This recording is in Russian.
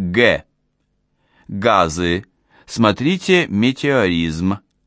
Г. Газы. Смотрите метеоризм.